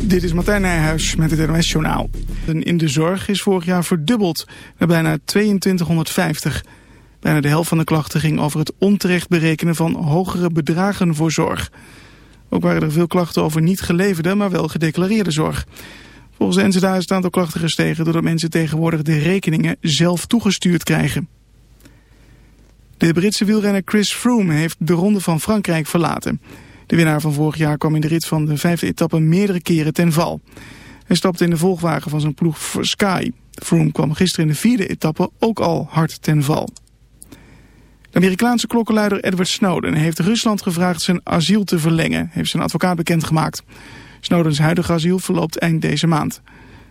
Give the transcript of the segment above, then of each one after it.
Dit is Martijn Nijhuis met het NOS Journaal. In de zorg is vorig jaar verdubbeld naar bijna 2250. Bijna de helft van de klachten ging over het onterecht berekenen van hogere bedragen voor zorg. Ook waren er veel klachten over niet geleverde, maar wel gedeclareerde zorg. Volgens de NZA is het aantal klachten gestegen doordat mensen tegenwoordig de rekeningen zelf toegestuurd krijgen. De Britse wielrenner Chris Froome heeft de Ronde van Frankrijk verlaten. De winnaar van vorig jaar kwam in de rit van de vijfde etappe meerdere keren ten val. Hij stapte in de volgwagen van zijn ploeg Sky. Froome kwam gisteren in de vierde etappe ook al hard ten val. De Amerikaanse klokkenluider Edward Snowden heeft Rusland gevraagd zijn asiel te verlengen, heeft zijn advocaat bekendgemaakt. Snowdens huidige asiel verloopt eind deze maand.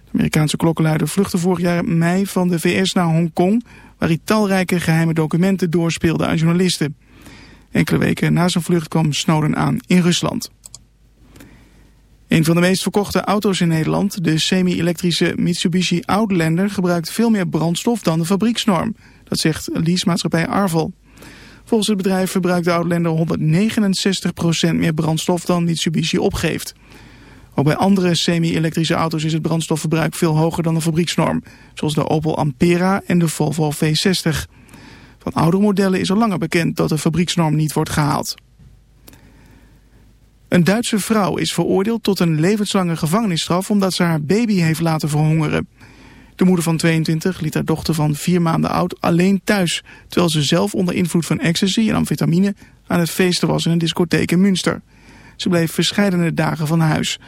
De Amerikaanse klokkenluider vluchtte vorig jaar mei van de VS naar Hongkong, waar hij talrijke geheime documenten doorspeelde aan journalisten. Enkele weken na zijn vlucht kwam Snowden aan in Rusland. Een van de meest verkochte auto's in Nederland, de semi-elektrische Mitsubishi Outlander, gebruikt veel meer brandstof dan de fabrieksnorm. Dat zegt leasemaatschappij Arval. Volgens het bedrijf verbruikt de Outlander 169% meer brandstof dan Mitsubishi opgeeft. Ook bij andere semi-elektrische auto's is het brandstofverbruik veel hoger dan de fabrieksnorm, zoals de Opel Ampera en de Volvo V60. Van oudere modellen is al langer bekend dat de fabrieksnorm niet wordt gehaald. Een Duitse vrouw is veroordeeld tot een levenslange gevangenisstraf omdat ze haar baby heeft laten verhongeren. De moeder van 22 liet haar dochter van 4 maanden oud alleen thuis, terwijl ze zelf onder invloed van ecstasy en amfetamine aan het feesten was in een discotheek in Münster. Ze bleef verscheidene dagen van huis.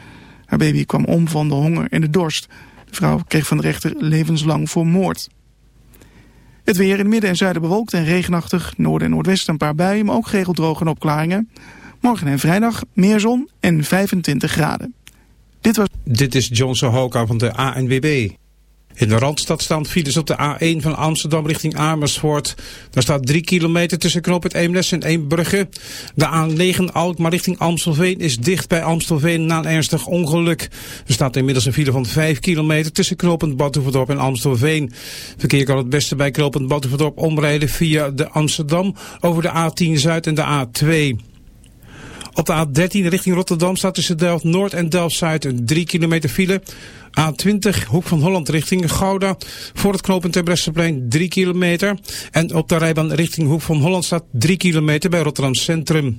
Haar baby kwam om van de honger en de dorst. De vrouw kreeg van de rechter levenslang voor moord. Het weer in midden en zuiden bewolkt en regenachtig. Noorden en noordwesten een paar buien, maar ook geregeld droge en opklaringen. Morgen en vrijdag meer zon en 25 graden. Dit, was... Dit is John Sohoka van de ANWB. In de Randstad staan files op de A1 van Amsterdam richting Amersfoort. Daar staat 3 kilometer tussen knoop het Eemnes en Eembrugge. De A9 Alkmaar richting Amstelveen is dicht bij Amstelveen na een ernstig ongeluk. Er staat inmiddels een file van 5 kilometer tussen knooppunt Badhoevedorp en Amstelveen. Verkeer kan het beste bij knooppunt Badhoevedorp omrijden via de Amsterdam over de A10 Zuid en de A2. Op de A13 richting Rotterdam staat tussen Delft-Noord en Delft-Zuid een 3 kilometer file. A20 Hoek van Holland richting Gouda. Voor het knooppunt Terbrechtseplein 3 kilometer. En op de rijbaan richting Hoek van Holland staat 3 kilometer bij Rotterdam Centrum.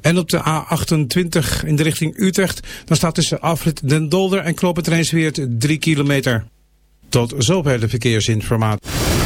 En op de A28 in de richting Utrecht, dan staat tussen afrit Den Dolder en knooppunt Rijnsweert 3 kilometer. Tot zover de verkeersinformatie.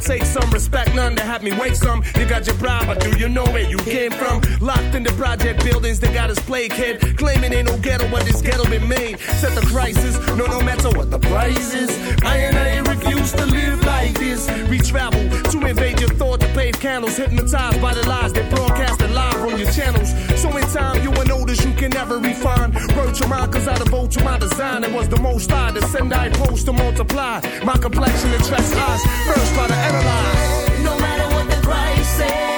Take some respect, none to have me wait some. You got your bribe, but do you know where you came from? Locked in the project buildings, they got us plague kid. Claiming ain't no ghetto, but this ghetto been made. Set the crisis, no, no matter what the price is. I and I refuse to live like this. We travel to invade your thought to pave candles, hypnotized by the lies they broadcasted live on your channels. Never refine. Word to mine, cause I devote to my design. It was the most I to send, I post to multiply. My complexion attracts eyes, first try to analyze. No matter what the price is,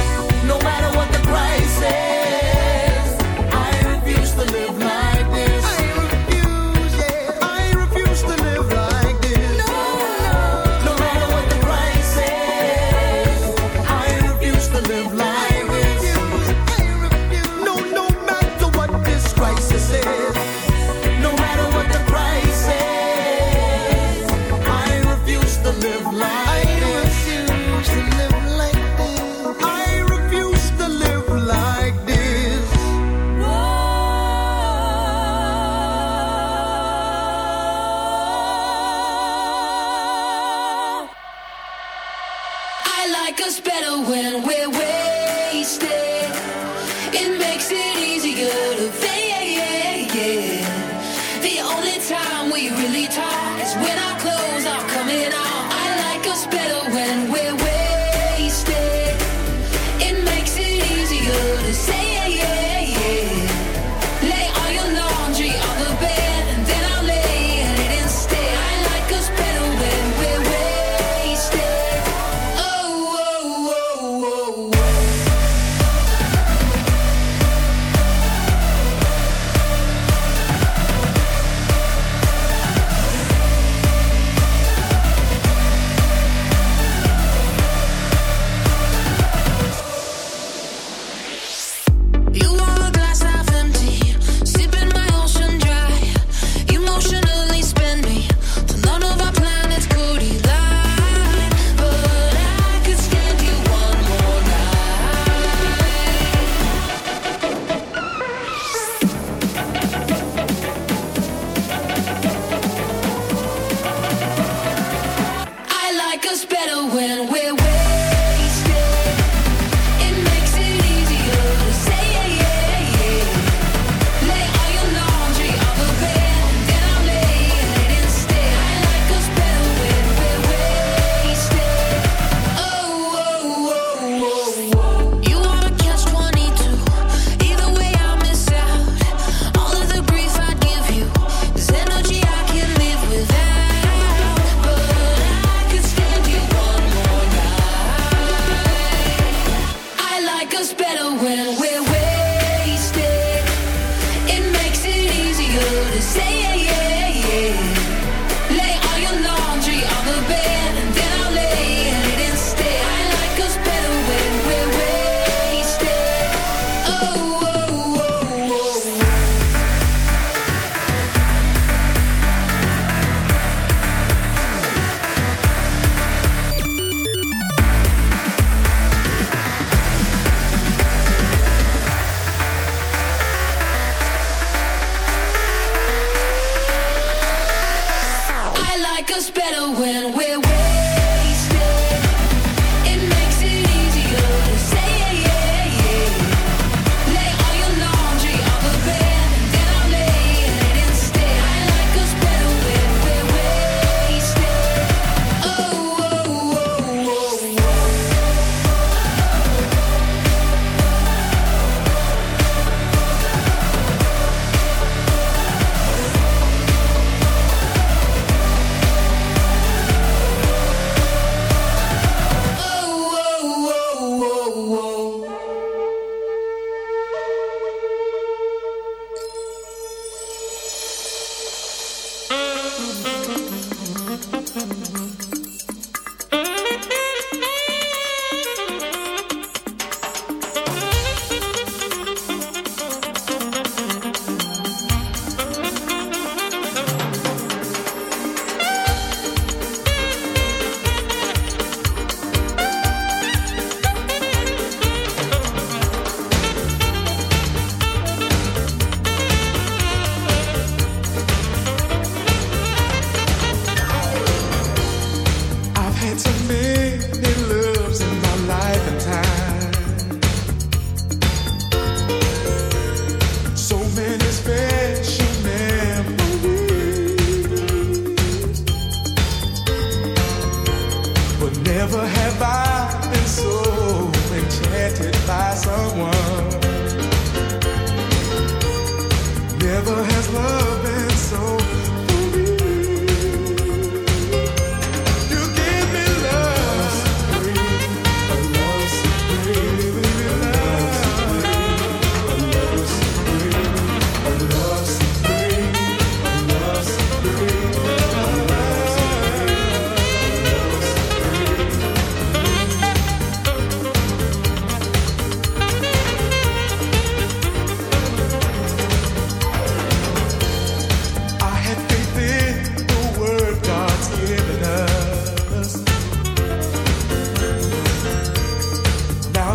Price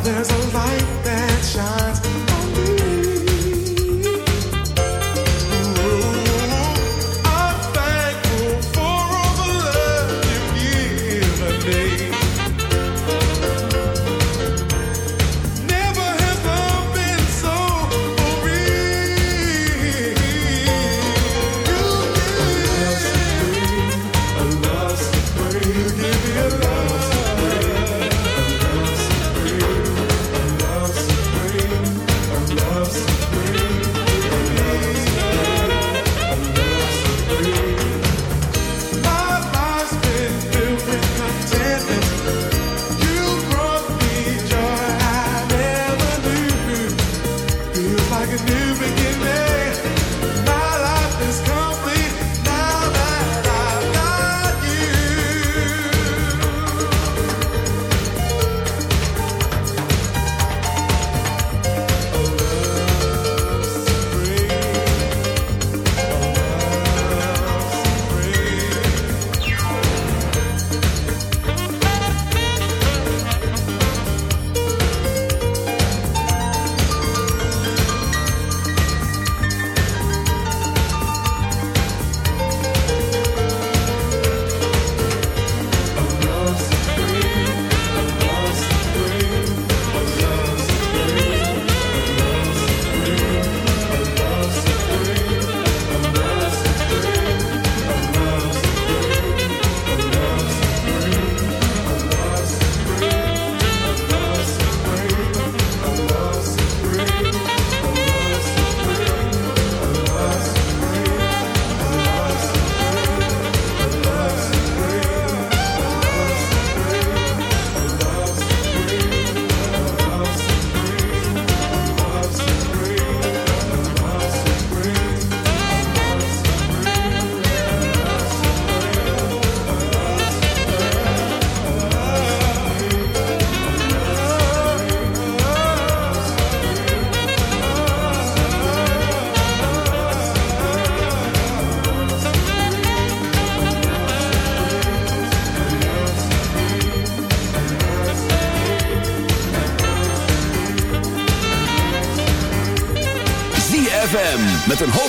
there's a light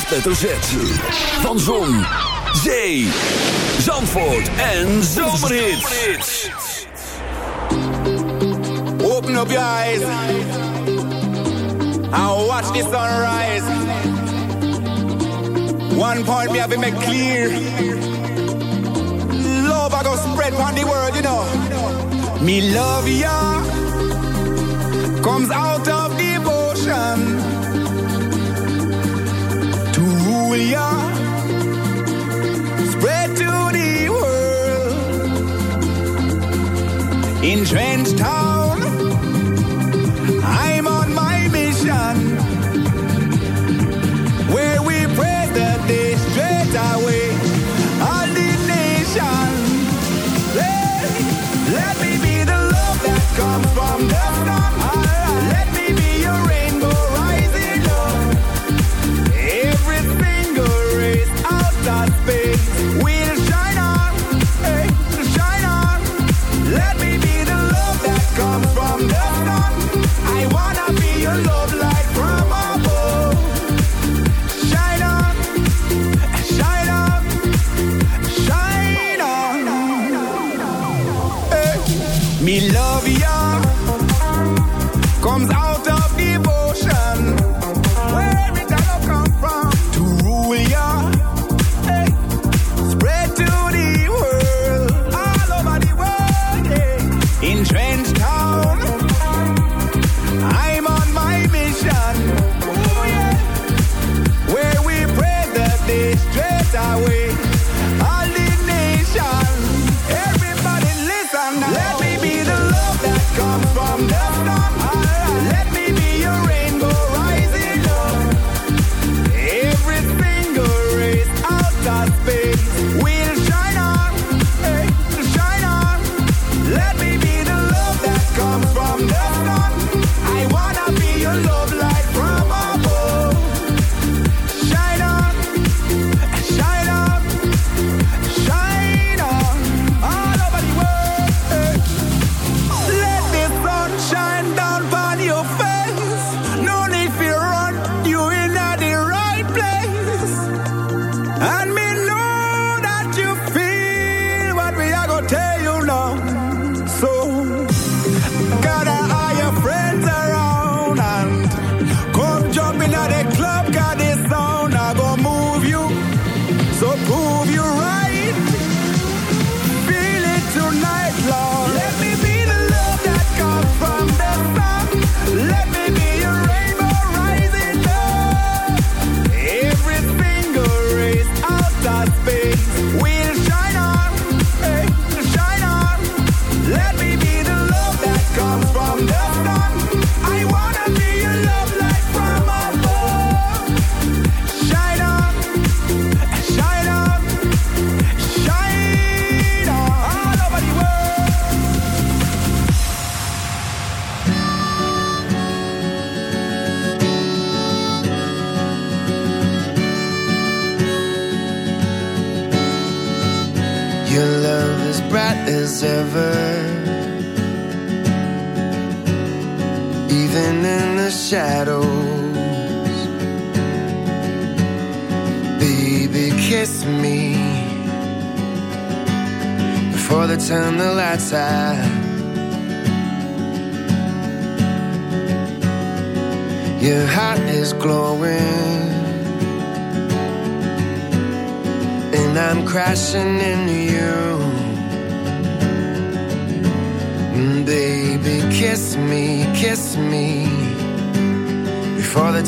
hoofdletter Z. Van Zon, Zee, Zandvoort en Zomerhits. Open up your eyes. And watch the sunrise. One point me have been make clear. Love I go spread on the world, you know. Me love ya comes out of devotion. we are.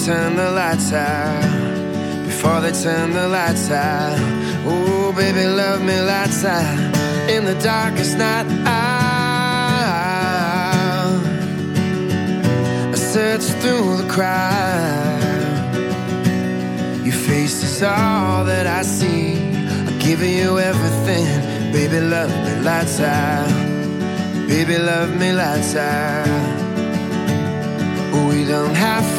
turn the lights out. Before they turn the lights out. Ooh, baby, love me lights out. In the darkest night, I, search through the crowd. Your face is all that I see. I'm giving you everything. Baby, love me lights out. Baby, love me lights out. We don't have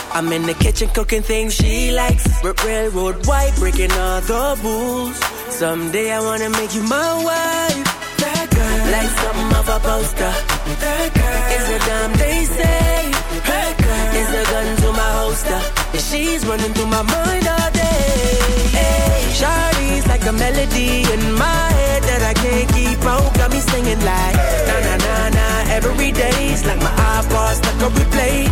I'm in the kitchen cooking things she likes. Railroad white, breaking all the rules. Someday I wanna make you my wife. That girl, like something off a poster. That girl is a damn they say. That girl is a gun to my holster. And she's running through my mind all day. Hey, Shawty's like a melody in my head that I can't keep out. Got me singing like na na na na. Every day's like my iPod stuck on replay,